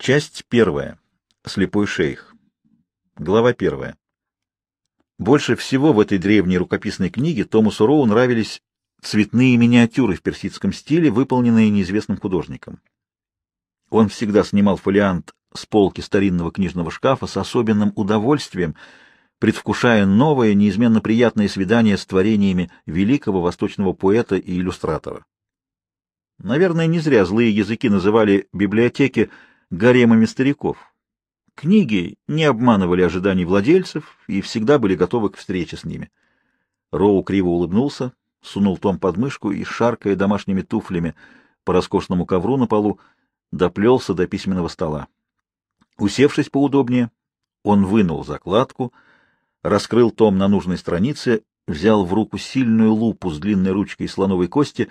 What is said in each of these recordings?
Часть первая. Слепой шейх. Глава первая. Больше всего в этой древней рукописной книге Томасу Роу нравились цветные миниатюры в персидском стиле, выполненные неизвестным художником. Он всегда снимал фолиант с полки старинного книжного шкафа с особенным удовольствием, предвкушая новое, неизменно приятное свидание с творениями великого восточного поэта и иллюстратора. Наверное, не зря злые языки называли библиотеки гаремами стариков. Книги не обманывали ожиданий владельцев и всегда были готовы к встрече с ними. Роу криво улыбнулся, сунул том под мышку и, шаркая домашними туфлями по роскошному ковру на полу, доплелся до письменного стола. Усевшись поудобнее, он вынул закладку, раскрыл том на нужной странице, взял в руку сильную лупу с длинной ручкой слоновой кости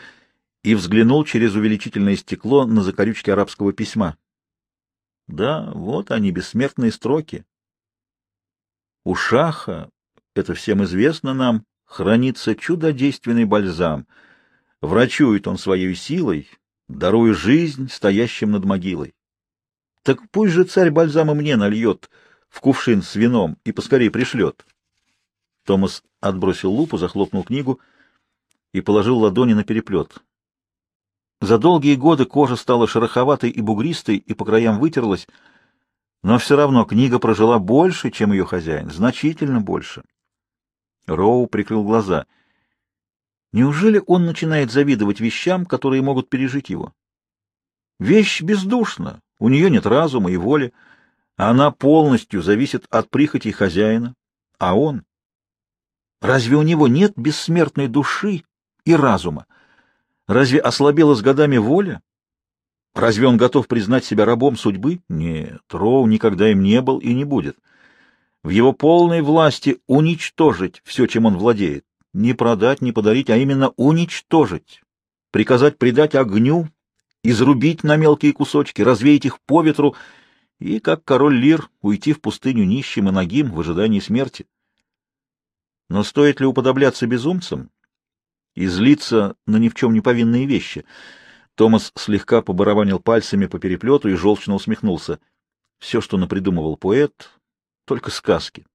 и взглянул через увеличительное стекло на закорючки арабского письма, да, вот они, бессмертные строки. У Шаха, это всем известно нам, хранится чудодейственный бальзам. Врачует он своей силой, даруя жизнь стоящим над могилой. Так пусть же царь бальзама мне нальет в кувшин с вином и поскорее пришлет. Томас отбросил лупу, захлопнул книгу и положил ладони на переплет. За долгие годы кожа стала шероховатой и бугристой и по краям вытерлась, но все равно книга прожила больше, чем ее хозяин, значительно больше. Роу прикрыл глаза. Неужели он начинает завидовать вещам, которые могут пережить его? Вещь бездушна, у нее нет разума и воли, она полностью зависит от прихотей хозяина, а он... Разве у него нет бессмертной души и разума? Разве ослабела с годами воля? Разве он готов признать себя рабом судьбы? Нет, Роу никогда им не был и не будет. В его полной власти уничтожить все, чем он владеет. Не продать, не подарить, а именно уничтожить. Приказать предать огню, изрубить на мелкие кусочки, развеять их по ветру и, как король Лир, уйти в пустыню нищим и нагим в ожидании смерти. Но стоит ли уподобляться безумцам? И злиться на ни в чем не повинные вещи. Томас слегка побарабанил пальцами по переплету и желчно усмехнулся. Все, что напридумывал поэт, только сказки.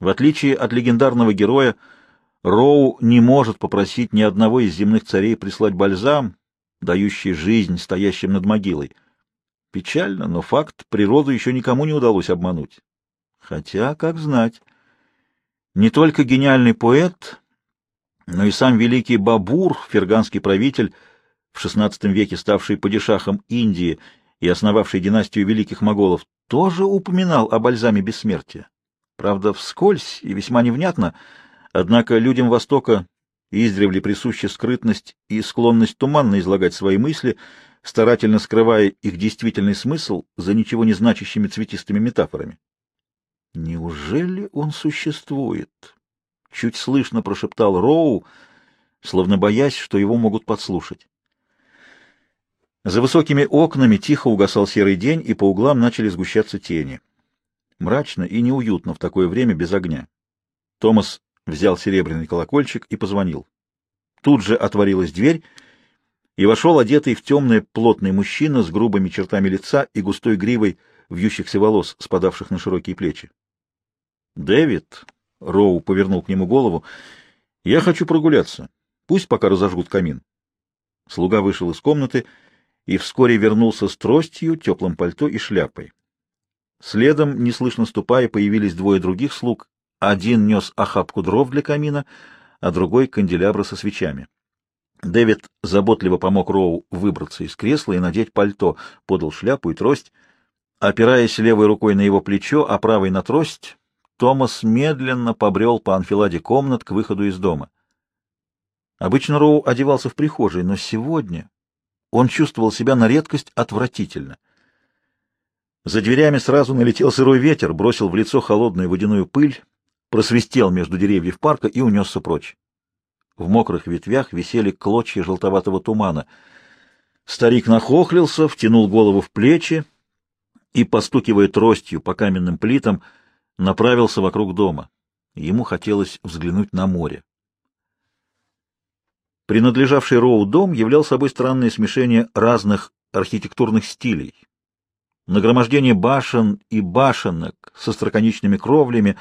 В отличие от легендарного героя, Роу не может попросить ни одного из земных царей прислать бальзам, дающий жизнь стоящим над могилой. Печально, но факт природу еще никому не удалось обмануть. Хотя, как знать, не только гениальный поэт но и сам великий Бабур, ферганский правитель, в XVI веке ставший падишахом Индии и основавший династию великих моголов, тоже упоминал о бальзаме бессмертия. Правда, вскользь и весьма невнятно, однако людям Востока издревле присуща скрытность и склонность туманно излагать свои мысли, старательно скрывая их действительный смысл за ничего не значащими цветистыми метафорами. Неужели он существует? Чуть слышно прошептал Роу, словно боясь, что его могут подслушать. За высокими окнами тихо угасал серый день, и по углам начали сгущаться тени. Мрачно и неуютно в такое время без огня. Томас взял серебряный колокольчик и позвонил. Тут же отворилась дверь, и вошел одетый в темное плотный мужчина с грубыми чертами лица и густой гривой вьющихся волос, спадавших на широкие плечи. — Дэвид, Роу повернул к нему голову. — Я хочу прогуляться. Пусть пока разожгут камин. Слуга вышел из комнаты и вскоре вернулся с тростью, теплым пальто и шляпой. Следом, неслышно ступая, появились двое других слуг. Один нес охапку дров для камина, а другой — канделябра со свечами. Дэвид заботливо помог Роу выбраться из кресла и надеть пальто, подал шляпу и трость. Опираясь левой рукой на его плечо, а правой на трость, Томас медленно побрел по анфиладе комнат к выходу из дома. Обычно Роу одевался в прихожей, но сегодня он чувствовал себя на редкость отвратительно. За дверями сразу налетел сырой ветер, бросил в лицо холодную водяную пыль, просвистел между деревьев парка и унесся прочь. В мокрых ветвях висели клочья желтоватого тумана. Старик нахохлился, втянул голову в плечи и, постукивая тростью по каменным плитам, направился вокруг дома. Ему хотелось взглянуть на море. Принадлежавший Роу дом являл собой странное смешение разных архитектурных стилей. Нагромождение башен и башенок со строконечными кровлями,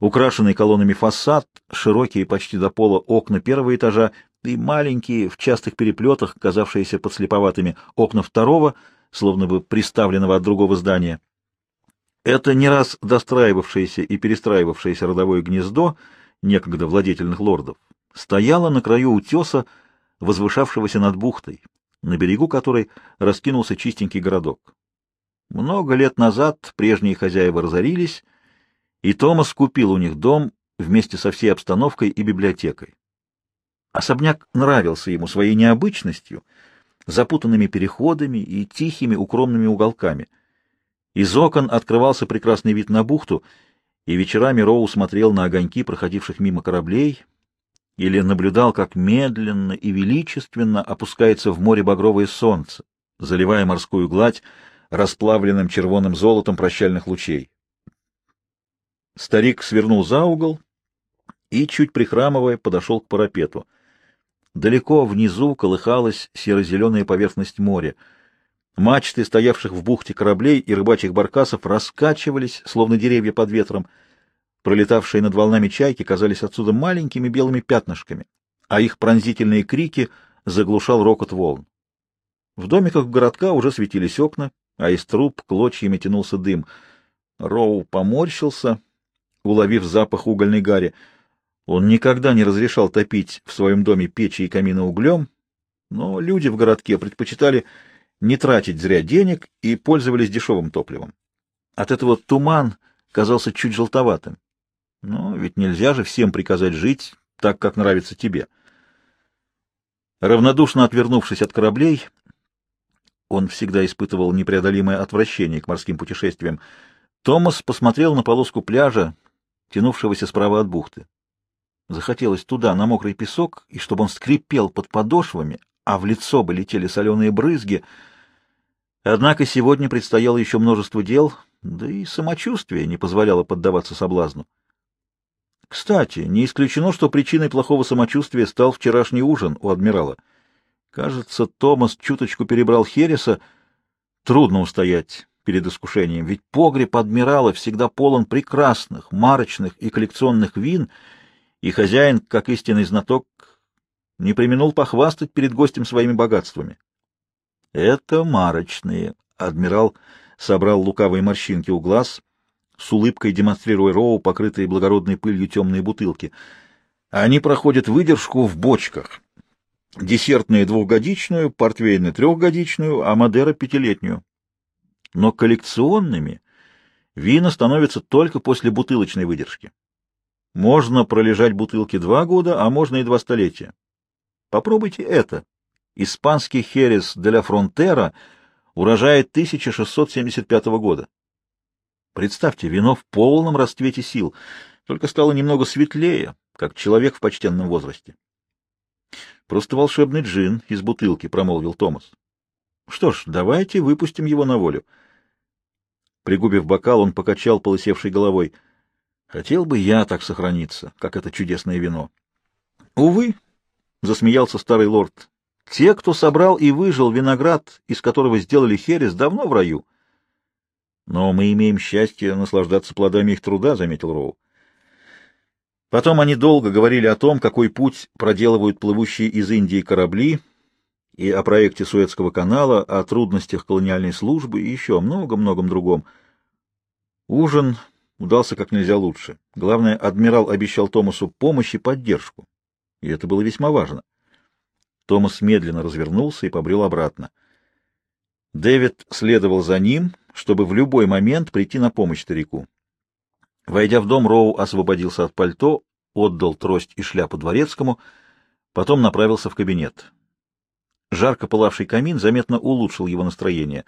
украшенный колоннами фасад, широкие почти до пола окна первого этажа и маленькие, в частых переплетах, казавшиеся подслеповатыми, окна второго, словно бы приставленного от другого здания. Это не раз достраивавшееся и перестраивавшееся родовое гнездо некогда владетельных лордов стояло на краю утеса, возвышавшегося над бухтой, на берегу которой раскинулся чистенький городок. Много лет назад прежние хозяева разорились, и Томас купил у них дом вместе со всей обстановкой и библиотекой. Особняк нравился ему своей необычностью, запутанными переходами и тихими укромными уголками. Из окон открывался прекрасный вид на бухту, и вечерами Роу смотрел на огоньки проходивших мимо кораблей или наблюдал, как медленно и величественно опускается в море багровое солнце, заливая морскую гладь расплавленным червоным золотом прощальных лучей. Старик свернул за угол и, чуть прихрамывая, подошел к парапету — Далеко внизу колыхалась серо-зеленая поверхность моря. Мачты стоявших в бухте кораблей и рыбачьих баркасов раскачивались, словно деревья под ветром. Пролетавшие над волнами чайки казались отсюда маленькими белыми пятнышками, а их пронзительные крики заглушал рокот волн. В домиках городка уже светились окна, а из труб клочьями тянулся дым. Роу поморщился, уловив запах угольной гари — он никогда не разрешал топить в своем доме печи и камины углем, но люди в городке предпочитали не тратить зря денег и пользовались дешевым топливом. От этого туман казался чуть желтоватым. Но ведь нельзя же всем приказать жить так, как нравится тебе. Равнодушно отвернувшись от кораблей, он всегда испытывал непреодолимое отвращение к морским путешествиям, Томас посмотрел на полоску пляжа, тянувшегося справа от бухты. Захотелось туда, на мокрый песок, и чтобы он скрипел под подошвами, а в лицо бы летели соленые брызги. Однако сегодня предстояло еще множество дел, да и самочувствие не позволяло поддаваться соблазну. Кстати, не исключено, что причиной плохого самочувствия стал вчерашний ужин у адмирала. Кажется, Томас чуточку перебрал Хереса. Трудно устоять перед искушением, ведь погреб адмирала всегда полон прекрасных, марочных и коллекционных вин — и хозяин, как истинный знаток, не применул похвастать перед гостем своими богатствами. — Это марочные. Адмирал собрал лукавые морщинки у глаз, с улыбкой демонстрируя Роу покрытые благородной пылью темные бутылки. Они проходят выдержку в бочках. Десертные двухгодичную, портвейны трехгодичную, а Мадера пятилетнюю. Но коллекционными вина становятся только после бутылочной выдержки. Можно пролежать бутылки два года, а можно и два столетия. Попробуйте это. Испанский херес де ла Фронтера урожая 1675 года. Представьте, вино в полном расцвете сил, только стало немного светлее, как человек в почтенном возрасте. Просто волшебный джин из бутылки, промолвил Томас. Что ж, давайте выпустим его на волю. Пригубив бокал, он покачал полысевшей головой — Хотел бы я так сохраниться, как это чудесное вино. Увы, — засмеялся старый лорд, — те, кто собрал и выжил виноград, из которого сделали херес, давно в раю. Но мы имеем счастье наслаждаться плодами их труда, — заметил Роу. Потом они долго говорили о том, какой путь проделывают плывущие из Индии корабли, и о проекте Суэцкого канала, о трудностях колониальной службы и еще о многом-многом другом. Ужин удался как нельзя лучше. Главное, адмирал обещал Томасу помощь и поддержку, и это было весьма важно. Томас медленно развернулся и побрел обратно. Дэвид следовал за ним, чтобы в любой момент прийти на помощь старику. Войдя в дом, Роу освободился от пальто, отдал трость и шляпу дворецкому, потом направился в кабинет. Жарко пылавший камин заметно улучшил его настроение.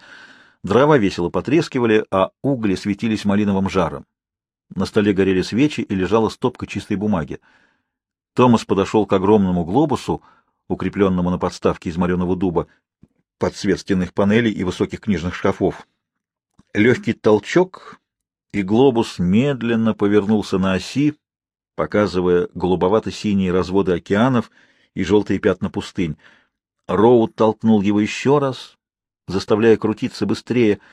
Дрова весело потрескивали, а угли светились малиновым жаром. На столе горели свечи и лежала стопка чистой бумаги. Томас подошел к огромному глобусу, укрепленному на подставке из мореного дуба, под свет стенных панелей и высоких книжных шкафов. Легкий толчок, и глобус медленно повернулся на оси, показывая голубовато-синие разводы океанов и желтые пятна пустынь. Роуд толкнул его еще раз, заставляя крутиться быстрее —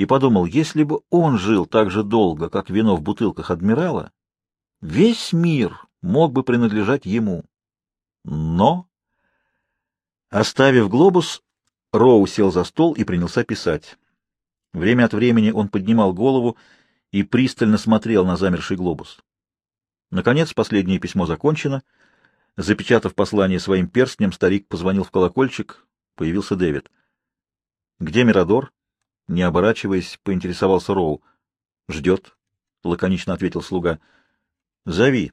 и подумал, если бы он жил так же долго, как вино в бутылках адмирала, весь мир мог бы принадлежать ему. Но, оставив глобус, Роу сел за стол и принялся писать. Время от времени он поднимал голову и пристально смотрел на замерший глобус. Наконец, последнее письмо закончено. Запечатав послание своим перстнем, старик позвонил в колокольчик. Появился Дэвид. — Где Мирадор? — не оборачиваясь, поинтересовался Роу. — Ждет, — лаконично ответил слуга. — Зови.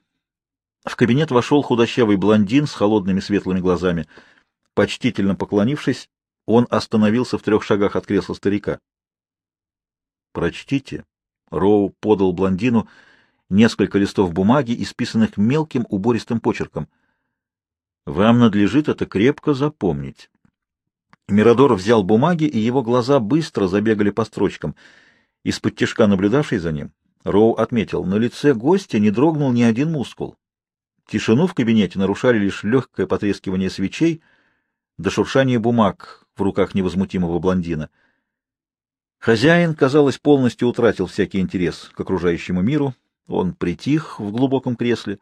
В кабинет вошел худощавый блондин с холодными светлыми глазами. Почтительно поклонившись, он остановился в трех шагах от кресла старика. — Прочтите. Роу подал блондину несколько листов бумаги, исписанных мелким убористым почерком. Вам надлежит это крепко запомнить. Мирадор взял бумаги, и его глаза быстро забегали по строчкам. Из-под тишка наблюдавший за ним, Роу отметил, на лице гостя не дрогнул ни один мускул. Тишину в кабинете нарушали лишь легкое потрескивание свечей да шуршание бумаг в руках невозмутимого блондина. Хозяин, казалось, полностью утратил всякий интерес к окружающему миру, он притих в глубоком кресле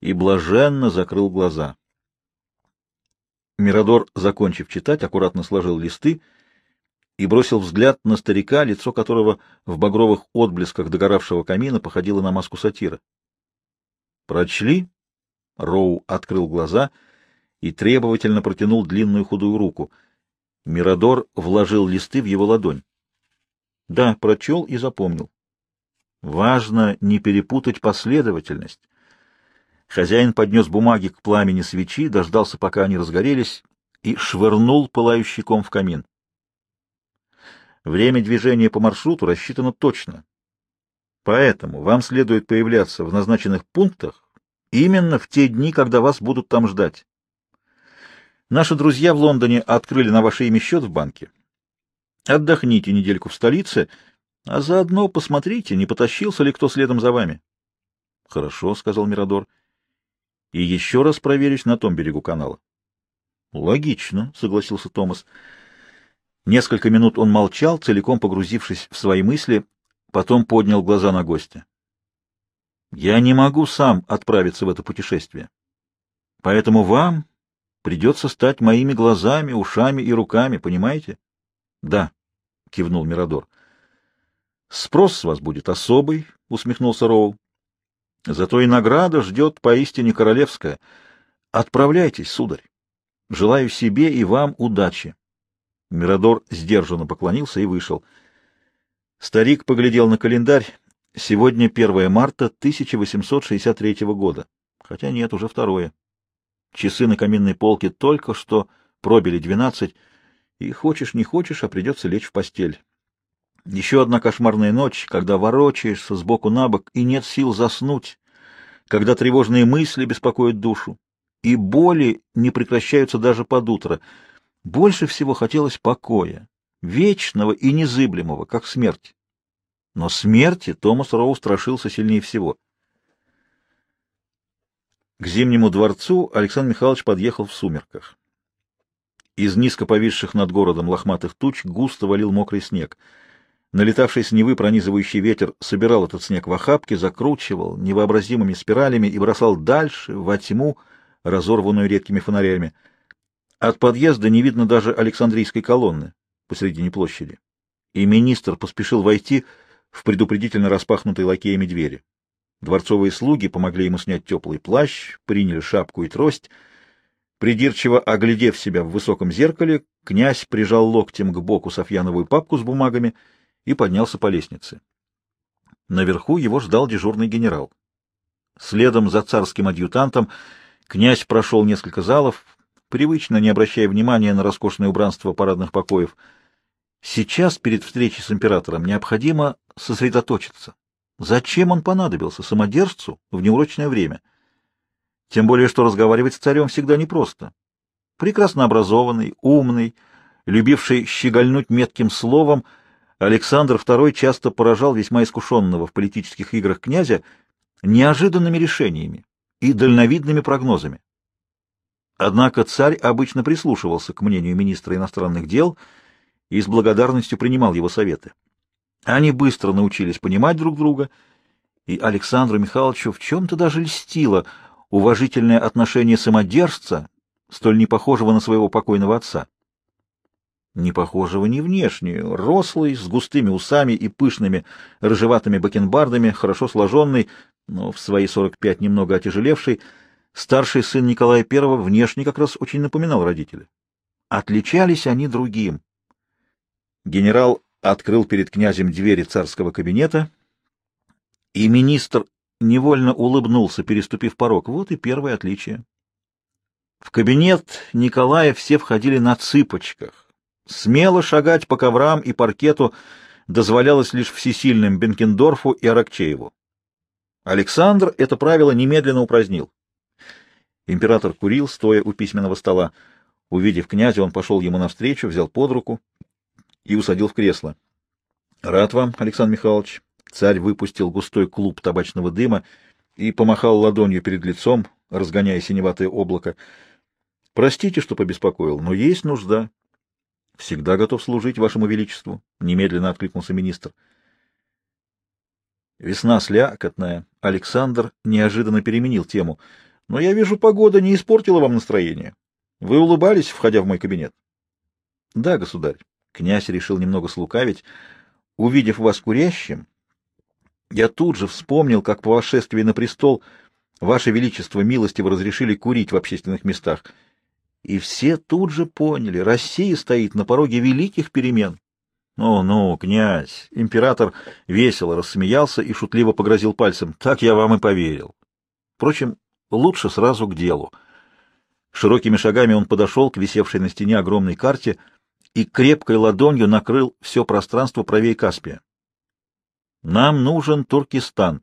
и блаженно закрыл глаза. Мирадор, закончив читать, аккуратно сложил листы и бросил взгляд на старика, лицо которого в багровых отблесках догоравшего камина походило на маску сатира. «Прочли?» Роу открыл глаза и требовательно протянул длинную худую руку. Мирадор вложил листы в его ладонь. Да, прочел и запомнил. Важно не перепутать последовательность. Хозяин поднес бумаги к пламени свечи, дождался, пока они разгорелись, и швырнул пылающий ком в камин. Время движения по маршруту рассчитано точно. Поэтому вам следует появляться в назначенных пунктах именно в те дни, когда вас будут там ждать. Наши друзья в Лондоне открыли на ваше имя счет в банке. Отдохните недельку в столице — а заодно посмотрите, не потащился ли кто следом за вами. — Хорошо, — сказал Мирадор. — И еще раз проверюсь на том берегу канала. — Логично, — согласился Томас. Несколько минут он молчал, целиком погрузившись в свои мысли, потом поднял глаза на гостя. — Я не могу сам отправиться в это путешествие. Поэтому вам придется стать моими глазами, ушами и руками, понимаете? — Да, — кивнул Мирадор. — Спрос с вас будет особый, — усмехнулся Роу. Зато и награда ждет поистине королевская. Отправляйтесь, сударь. Желаю себе и вам удачи. Мирадор сдержанно поклонился и вышел. Старик поглядел на календарь. Сегодня 1 марта 1863 года. Хотя нет, уже второе. Часы на каминной полке только что пробили двенадцать, и хочешь не хочешь, а придется лечь в постель. Еще одна кошмарная ночь, когда ворочаешься сбоку на бок и нет сил заснуть, когда тревожные мысли беспокоят душу, и боли не прекращаются даже под утро. Больше всего хотелось покоя, вечного и незыблемого, как смерть. Но смерти Томас Роу страшился сильнее всего. К Зимнему дворцу Александр Михайлович подъехал в сумерках. Из низко повисших над городом лохматых туч густо валил мокрый снег — Налетавший с Невы пронизывающий ветер собирал этот снег в охапки, закручивал невообразимыми спиралями и бросал дальше, во тьму, разорванную редкими фонарями. От подъезда не видно даже Александрийской колонны посредине площади. И министр поспешил войти в предупредительно распахнутые лакеями двери. Дворцовые слуги помогли ему снять теплый плащ, приняли шапку и трость. Придирчиво оглядев себя в высоком зеркале, князь прижал локтем к боку Софьяновую папку с бумагами — и поднялся по лестнице. Наверху его ждал дежурный генерал. Следом за царским адъютантом князь прошел несколько залов, привычно не обращая внимания на роскошное убранство парадных покоев. Сейчас, перед встречей с императором, необходимо сосредоточиться. Зачем он понадобился самодержцу в неурочное время? Тем более, что разговаривать с царем всегда непросто. Прекрасно образованный, умный, любивший щегольнуть метким словом — Александр II часто поражал весьма искушенного в политических играх князя неожиданными решениями и дальновидными прогнозами. Однако царь обычно прислушивался к мнению министра иностранных дел и с благодарностью принимал его советы. Они быстро научились понимать друг друга, и Александру Михайловичу в чем-то даже льстило уважительное отношение самодержца, столь непохожего на своего покойного отца. Не похожего ни внешне, рослый, с густыми усами и пышными рыжеватыми бакенбардами, хорошо сложенный, но в свои сорок пять немного отяжелевший, старший сын Николая I внешне как раз очень напоминал родителя. Отличались они другим. Генерал открыл перед князем двери царского кабинета, и министр невольно улыбнулся, переступив порог. Вот и первое отличие. В кабинет Николая все входили на цыпочках. Смело шагать по коврам и паркету дозволялось лишь всесильным Бенкендорфу и Аракчееву. Александр это правило немедленно упразднил. Император курил, стоя у письменного стола. Увидев князя, он пошел ему навстречу, взял под руку и усадил в кресло. — Рад вам, Александр Михайлович. Царь выпустил густой клуб табачного дыма и помахал ладонью перед лицом, разгоняя синеватое облако. — Простите, что побеспокоил, но есть нужда. — Всегда готов служить вашему величеству, — немедленно откликнулся министр. Весна слякотная. Александр неожиданно переменил тему. — Но я вижу, погода не испортила вам настроение. Вы улыбались, входя в мой кабинет? — Да, государь. Князь решил немного слукавить. Увидев вас курящим, я тут же вспомнил, как по восшествии на престол Ваше Величество милостиво разрешили курить в общественных местах. И все тут же поняли, Россия стоит на пороге великих перемен. «Ну-ну, князь!» Император весело рассмеялся и шутливо погрозил пальцем. «Так я вам и поверил». Впрочем, лучше сразу к делу. Широкими шагами он подошел к висевшей на стене огромной карте — и крепкой ладонью накрыл все пространство правее Каспия. Нам нужен Туркестан.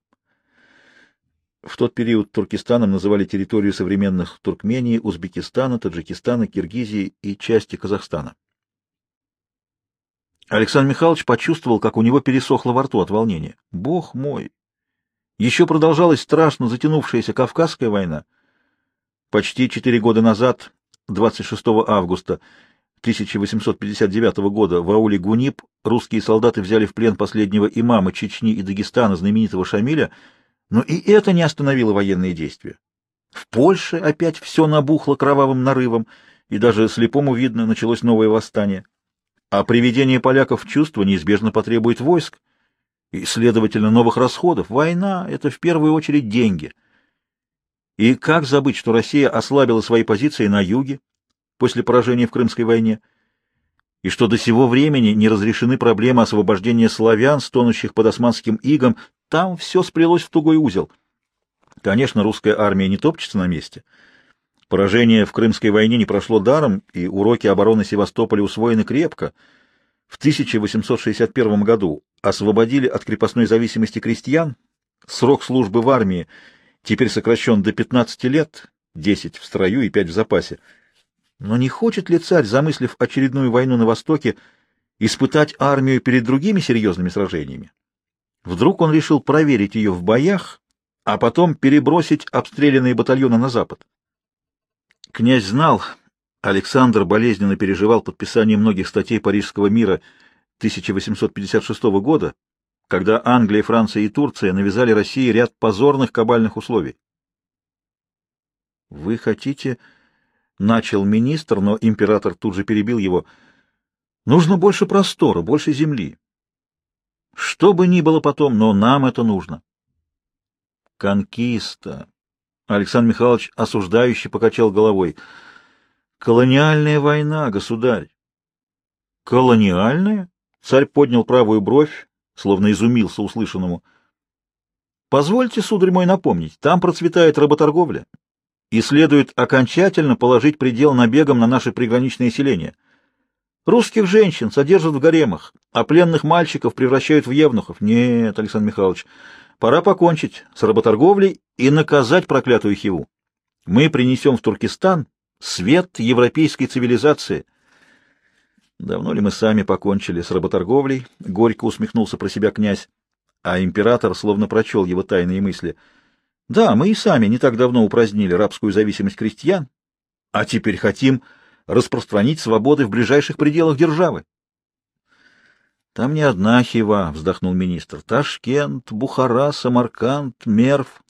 В тот период Туркестаном называли территорию современных Туркмении, Узбекистана, Таджикистана, Киргизии и части Казахстана. Александр Михайлович почувствовал, как у него пересохло во рту от волнения. Бог мой! Еще продолжалась страшно затянувшаяся Кавказская война. Почти четыре года назад, 26 августа, 1859 года в ауле Гуниб русские солдаты взяли в плен последнего имама Чечни и Дагестана, знаменитого Шамиля, но и это не остановило военные действия. В Польше опять все набухло кровавым нарывом, и даже слепому видно, началось новое восстание. А приведение поляков в чувство неизбежно потребует войск и, следовательно, новых расходов. Война — это в первую очередь деньги. И как забыть, что Россия ослабила свои позиции на юге, после поражения в Крымской войне, и что до сего времени не разрешены проблемы освобождения славян, стонущих под османским игом, там все сплелось в тугой узел. Конечно, русская армия не топчется на месте. Поражение в Крымской войне не прошло даром, и уроки обороны Севастополя усвоены крепко. В 1861 году освободили от крепостной зависимости крестьян, срок службы в армии теперь сокращен до 15 лет, 10 в строю и 5 в запасе. Но не хочет ли царь, замыслив очередную войну на Востоке, испытать армию перед другими серьезными сражениями? Вдруг он решил проверить ее в боях, а потом перебросить обстрелянные батальоны на запад? Князь знал, Александр болезненно переживал подписание многих статей Парижского мира 1856 года, когда Англия, Франция и Турция навязали России ряд позорных кабальных условий. «Вы хотите...» Начал министр, но император тут же перебил его. Нужно больше простора, больше земли. Что бы ни было потом, но нам это нужно. Конкиста. Александр Михайлович осуждающе покачал головой. Колониальная война, государь. Колониальная? Царь поднял правую бровь, словно изумился услышанному. Позвольте, сударь мой, напомнить, там процветает работорговля и следует окончательно положить предел набегам на наши приграничные селения. Русских женщин содержат в гаремах, а пленных мальчиков превращают в евнухов. Нет, Александр Михайлович, пора покончить с работорговлей и наказать проклятую Хиву. Мы принесем в Туркестан свет европейской цивилизации. Давно ли мы сами покончили с работорговлей? Горько усмехнулся про себя князь, а император словно прочел его тайные мысли — да, мы и сами не так давно упразднили рабскую зависимость крестьян, а теперь хотим распространить свободы в ближайших пределах державы. Там не одна Хива, вздохнул министр. Ташкент, Бухара, Самарканд, Мерв.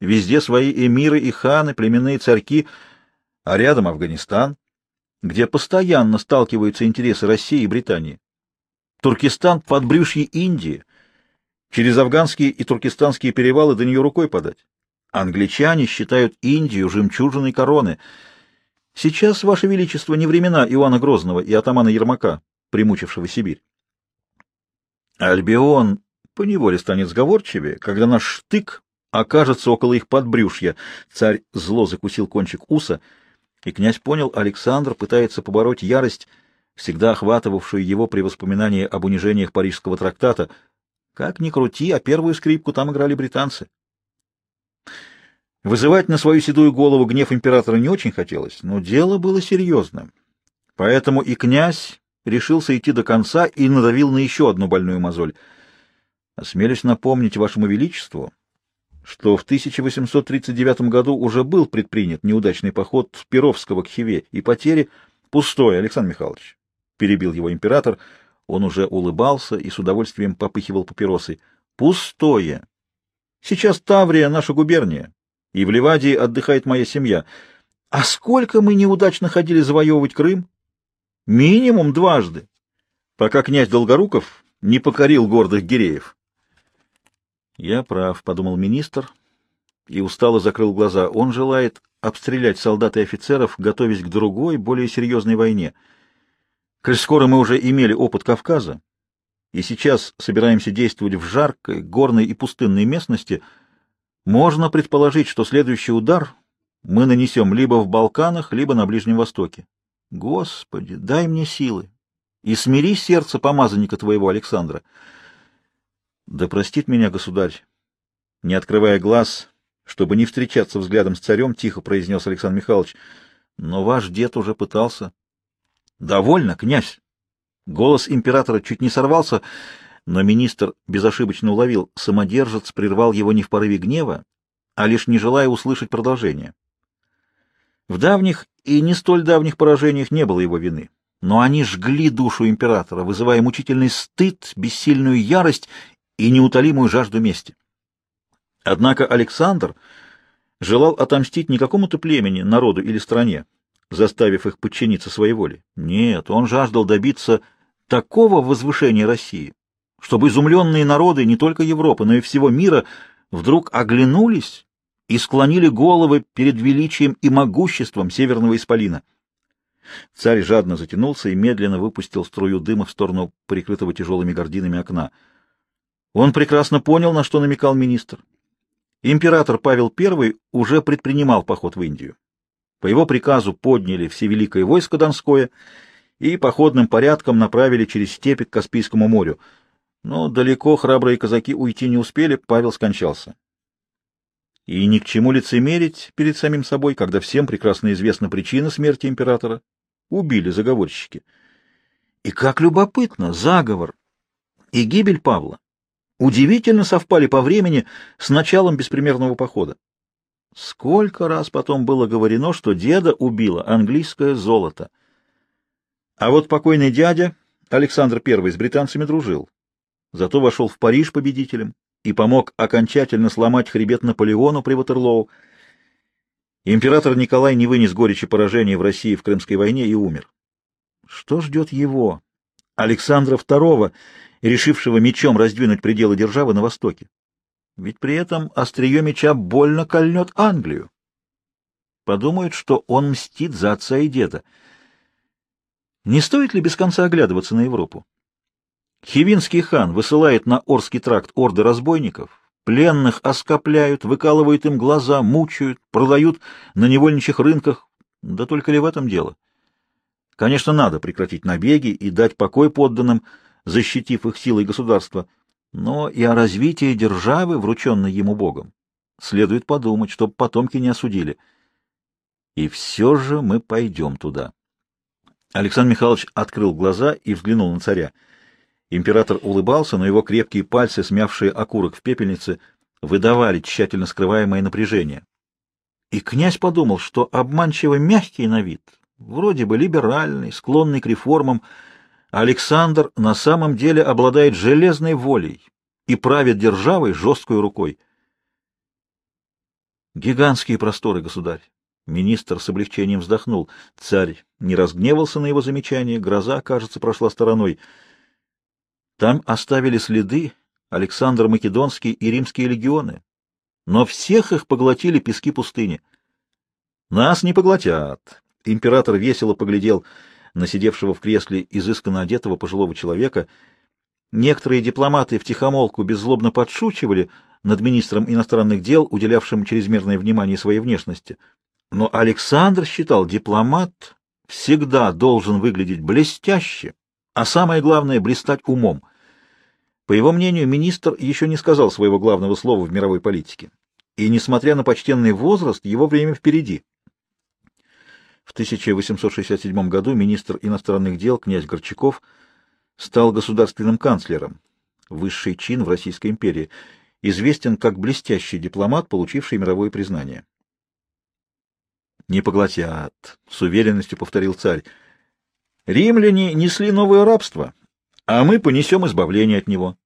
Везде свои эмиры и ханы, племенные царьки, а рядом Афганистан, где постоянно сталкиваются интересы России и Британии. Туркестан — подбрюшье Индии. Через афганские и туркестанские перевалы до нее рукой подать. Англичане считают Индию жемчужиной короны. Сейчас, Ваше Величество, не времена Иоанна Грозного и атамана Ермака, примучившего Сибирь. Альбион поневоле станет сговорчивее, когда наш штык окажется около их подбрюшья. Царь зло закусил кончик уса, и князь понял, Александр пытается побороть ярость, всегда охватывавшую его при воспоминании об унижениях Парижского трактата. Как ни крути, а первую скрипку там играли британцы. Вызывать на свою седую голову гнев императора не очень хотелось, но дело было серьезным. Поэтому и князь решился идти до конца и надавил на еще одну больную мозоль. Осмелюсь напомнить вашему величеству, что в 1839 году уже был предпринят неудачный поход Перовского к Хиве, и потери пустой, Александр Михайлович, — перебил его император. Он уже улыбался и с удовольствием попыхивал папиросой. — Пустое. Сейчас Таврия — наша губерния, и в Ливадии отдыхает моя семья. А сколько мы неудачно ходили завоевывать Крым? Минимум дважды, пока князь Долгоруков не покорил гордых гиреев. Я прав, — подумал министр, и устало закрыл глаза. Он желает обстрелять солдат и офицеров, готовясь к другой, более серьезной войне. Коль скоро мы уже имели опыт Кавказа, и сейчас собираемся действовать в жаркой, горной и пустынной местности, можно предположить, что следующий удар мы нанесем либо в Балканах, либо на Ближнем Востоке. Господи, дай мне силы и смири сердце помазанника твоего Александра. Да простит меня, государь, не открывая глаз, чтобы не встречаться взглядом с царем, тихо произнес Александр Михайлович, но ваш дед уже пытался. Довольно, князь. Голос императора чуть не сорвался, но министр безошибочно уловил, самодержец прервал его не в порыве гнева, а лишь не желая услышать продолжение. В давних и не столь давних поражениях не было его вины, но они жгли душу императора, вызывая мучительный стыд, бессильную ярость и неутолимую жажду мести. Однако Александр желал отомстить не какому-то племени, народу или стране, заставив их подчиниться своей воле. Нет, он жаждал добиться такого возвышения России, чтобы изумленные народы не только Европы, но и всего мира вдруг оглянулись и склонили головы перед величием и могуществом Северного Исполина. Царь жадно затянулся и медленно выпустил струю дыма в сторону прикрытого тяжелыми гординами окна. Он прекрасно понял, на что намекал министр. Император Павел I уже предпринимал поход в Индию. По его приказу подняли всевеликое войско Донское и походным порядком направили через степи к Каспийскому морю. Но далеко храбрые казаки уйти не успели, Павел скончался. И ни к чему лицемерить перед самим собой, когда всем прекрасно известна причина смерти императора. Убили заговорщики. И как любопытно, заговор и гибель Павла удивительно совпали по времени с началом беспримерного похода. Сколько раз потом было говорено, что деда убило английское золото. А вот покойный дядя Александр I с британцами дружил. Зато вошел в Париж победителем и помог окончательно сломать хребет Наполеону при Ватерлоу. Император Николай не вынес горечи поражения в России в Крымской войне и умер. Что ждет его, Александра II, решившего мечом раздвинуть пределы державы на востоке? Ведь при этом острие меча больно кольнет Англию. Подумают, что он мстит за отца и деда. Не стоит ли без конца оглядываться на Европу? Хивинский хан высылает на Орский тракт орды разбойников, пленных оскопляют, выкалывают им глаза, мучают, продают на невольничьих рынках. Да только ли в этом дело? Конечно, надо прекратить набеги и дать покой подданным, защитив их силой государства, но и о развитии державы, врученной ему Богом, следует подумать, чтобы потомки не осудили. И все же мы пойдем туда. Александр Михайлович открыл глаза и взглянул на царя. Император улыбался, но его крепкие пальцы, смявшие окурок в пепельнице, выдавали тщательно скрываемое напряжение. И князь подумал, что обманчиво мягкий на вид, вроде бы либеральный, склонный к реформам, Александр на самом деле обладает железной волей и правит державой жесткой рукой. Гигантские просторы, государь. Министр с облегчением вздохнул. Царь не разгневался на его замечание, гроза, кажется, прошла стороной. Там оставили следы Александр Македонский и римские легионы, но всех их поглотили пески пустыни. Нас не поглотят. Император весело поглядел на сидевшего в кресле изысканно одетого пожилого человека. Некоторые дипломаты втихомолку беззлобно подшучивали над министром иностранных дел, уделявшим чрезмерное внимание своей внешности. Но Александр считал, дипломат всегда должен выглядеть блестяще, а самое главное — блистать умом. По его мнению, министр еще не сказал своего главного слова в мировой политике. И, несмотря на почтенный возраст, его время впереди. В 1867 году министр иностранных дел князь Горчаков стал государственным канцлером, высший чин в Российской империи, известен как блестящий дипломат, получивший мировое признание. «Не поглотят», — с уверенностью повторил царь. «Римляне несли новое рабство, а мы понесем избавление от него.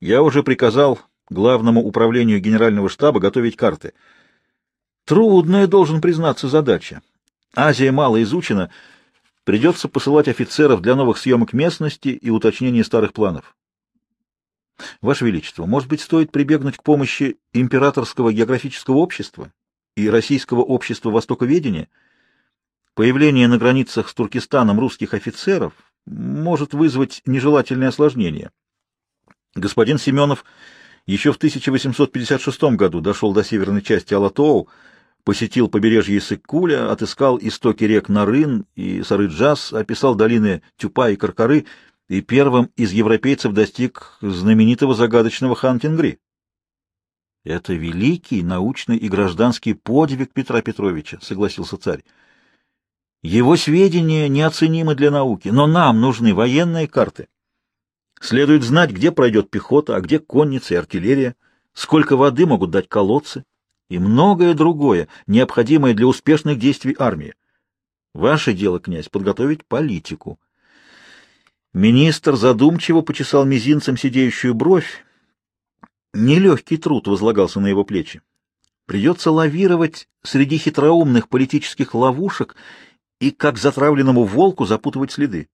Я уже приказал главному управлению генерального штаба готовить карты. Трудная, должен признаться, задача. Азия мало изучена, придется посылать офицеров для новых съемок местности и уточнения старых планов. Ваше Величество, может быть, стоит прибегнуть к помощи Императорского географического общества и Российского общества востоковедения? Появление на границах с Туркестаном русских офицеров может вызвать нежелательные осложнения. Господин Семенов еще в 1856 году дошел до северной части Алатоу, посетил побережье Иссык-Куля, отыскал истоки рек Нарын и Сарыджас, описал долины Тюпа и Каркары и первым из европейцев достиг знаменитого загадочного Хан-Тенгри. Это великий научный и гражданский подвиг Петра Петровича, согласился царь. Его сведения неоценимы для науки, но нам нужны военные карты. Следует знать, где пройдет пехота, а где конница и артиллерия, сколько воды могут дать колодцы и многое другое, необходимое для успешных действий армии. Ваше дело, князь, подготовить политику. Министр задумчиво почесал мизинцем сидеющую бровь. Нелегкий труд возлагался на его плечи. Придется лавировать среди хитроумных политических ловушек и, как затравленному волку, запутывать следы.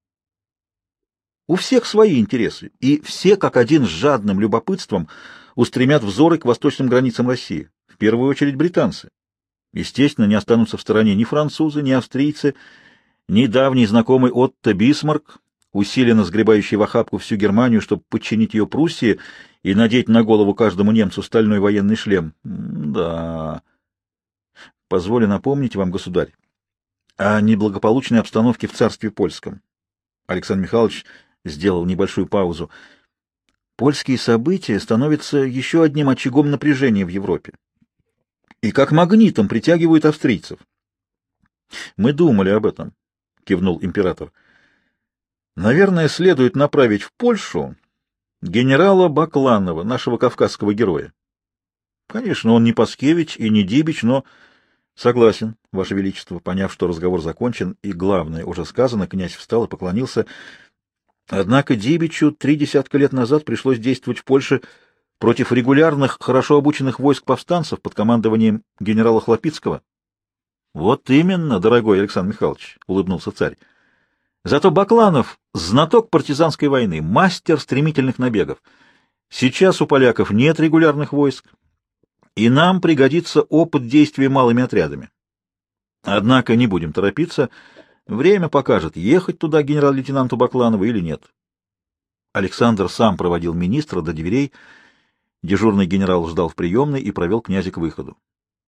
У всех свои интересы, и все, как один, с жадным любопытством устремят взоры к восточным границам России в первую очередь британцы. Естественно, не останутся в стороне ни французы, ни австрийцы, ни давний знакомый Отто Бисмарк, усиленно сгребающий в охапку всю Германию, чтобы подчинить ее Пруссии и надеть на голову каждому немцу стальной военный шлем. Да. Позволю напомнить вам, государь, о неблагополучной обстановке в царстве польском. Александр Михайлович сделал небольшую паузу. Польские события становятся еще одним очагом напряжения в Европе и как магнитом притягивают австрийцев. Мы думали об этом, кивнул император. Наверное, следует направить в Польшу генерала Бакланова, нашего кавказского героя. Конечно, он не Паскевич и не Дибич, но согласен, Ваше Величество, поняв, что разговор закончен и главное уже сказано, князь встал и поклонился. Однако Дибичу три десятка лет назад пришлось действовать в Польше против регулярных, хорошо обученных войск повстанцев под командованием генерала Хлопицкого. — Вот именно, дорогой Александр Михайлович, — улыбнулся царь. Зато Бакланов — знаток партизанской войны, мастер стремительных набегов. Сейчас у поляков нет регулярных войск, и нам пригодится опыт действия малыми отрядами. Однако не будем торопиться, время покажет, ехать туда генерал-лейтенанту Бакланову или нет. Александр сам проводил министра до дверей, Дежурный генерал ждал в приемной и провел князя к выходу.